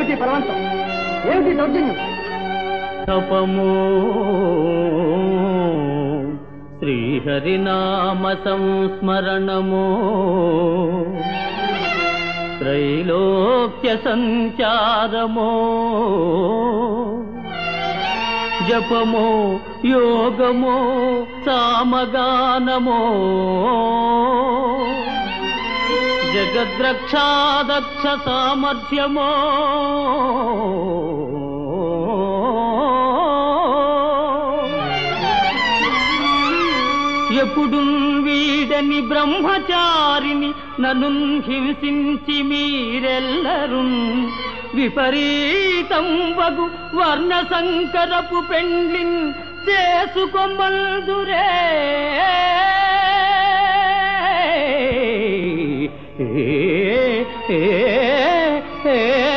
ఏమిటి బలవంతం? ఏమిటి దౌర్జన్యం? తపమో. శ్రీహరినామ సంస్మరణమో. త్రైలోక్య సంచారమో. జపమో యోగమో సామగానమో. జగద్రక్షాదక్ష సామర్థ్యమో ఎప్పుడు వీడని బ్రహ్మచారిని నన్ను హింసించి మీరెల్లరు విపరీతం వగు వర్ణ సంకరపు పెండ్లిన్ చేసుకోమల్దురే ê ê ê